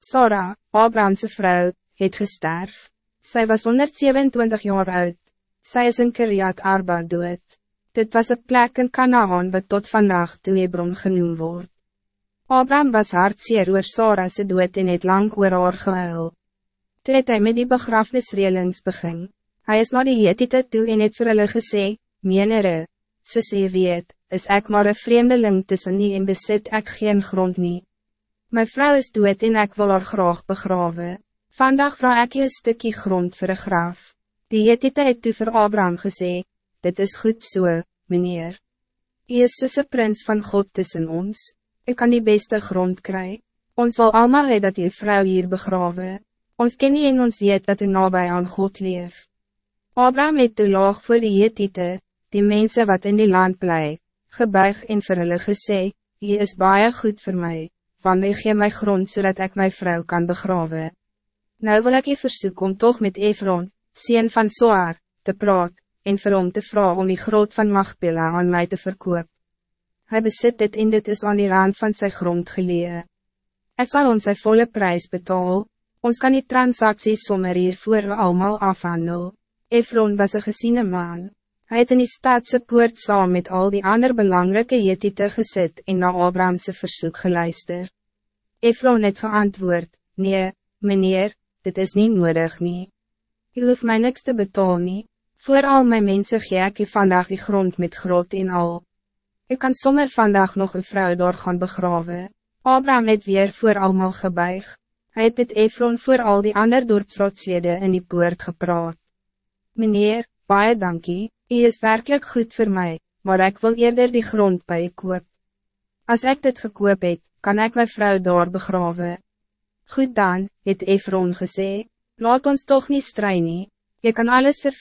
Sarah, Abrahamse vrouw, het gesterf. Zij was 127 jaar oud. Zij is in Kiriat Arba dood. Dit was een plek in Canaan wat tot vandaag toe Hebron genoemd wordt. Abraham was hartseer oor Sarah se dood en het lang oor haar gehuil. Toe het hy met die begrafnisreelings begin. Hy is na die Hethiete toe en het vir hulle gesê, Menere, soos jy weet, is ek maar een vreemdeling tussen nie en besit ek geen grond nie. My vrou is dood en ek wil haar graag begraven. Vandaag vraag ik je een stukje grond voor een graf. Die het toe vir Abraham gesê, dit is goed so, meneer. Hij is een prins van God tussen ons. Ik kan die beste grond krijgen. Ons wil allemaal hee dat je vrouw hier begraven. Ons ken nie en ons weet dat u nabij aan God leef. Abraham het toe laag voor die Hethiete, die mensen wat in die land bly, gebuig en vir hulle gesê, Hy is baie goed voor mij wanneer gee my grond zodat ik mijn vrouw kan begraven. Nou wil ik je verzoek om toch met Efron, sien van Soar, te praat, en vir hom te vragen om die groot van Magpela aan mij te verkoop. Hij bezit dit en dit is aan die rand van zijn grond gelee. Ik zal ons zijn volle prijs betalen. Ons kan die transactie sommer hier voor we allemaal afhandel. Efron was een geziene man. Hij het in die stadse poort saam met al die andere belangrijke jetite gezet en na Abrahamse verzoek geluister. Efron het geantwoord, nee, meneer, dit is niet nodig nie. Je hoeft mij niks te betalen nie. Voor al mijn mensen gee ek vandaag die grond met groot en al. Ik kan sommer vandaag nog een vrouw door gaan begraven. Abraham het weer voor allemaal gebuig. Hij het met Efron voor al die andere dorpsrotslede in die poort gepraat. Meneer, baie dankie. Hij is werkelijk goed voor mij, maar ik wil eerder die grond bij je koop. Als ik dit gekoop heb, kan ik mijn vrouw door begraven. Goed dan, het Efron gesê, laat ons toch niet strijden. Je kan alles voor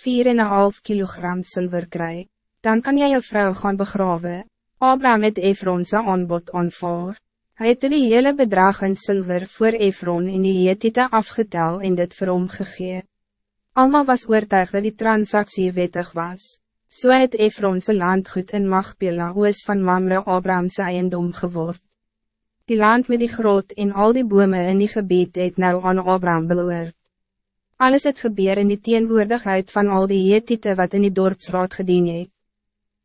4,5 kilogram zilver krijgen. Dan kan jij je vrouw gaan begraven. Abraham het Efron zijn aanbod aanvaar. Hij het die hele bedrag in zilver voor Efron in die Hethiete afgetel en dit vir hom gegee. Alma was oortuig dat die transactie wettig was. So het Efronse landgoed in Magpela oos van Mamre Abrahamse eiendom geword. Die land met die groot en al die bome in die gebied het nou aan Abraham beloord. Alles het gebeur in die teenwoordigheid van al die Hethiete wat in die dorpsraad gedien het.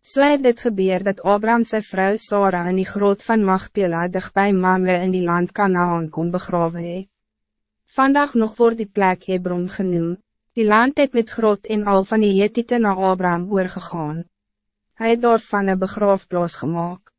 So het dit gebeur dat Abraham sy vrou Sarah in die groot van Magpela dichtbij Mamre in die land Kanaan kon begraven het. Vandaag nog wordt die plek Hebron genoemd. Die land het met grot en al van die Hethiete na Abraham oorgegaan. Hij het daarvan een begraafplaas gemaakt.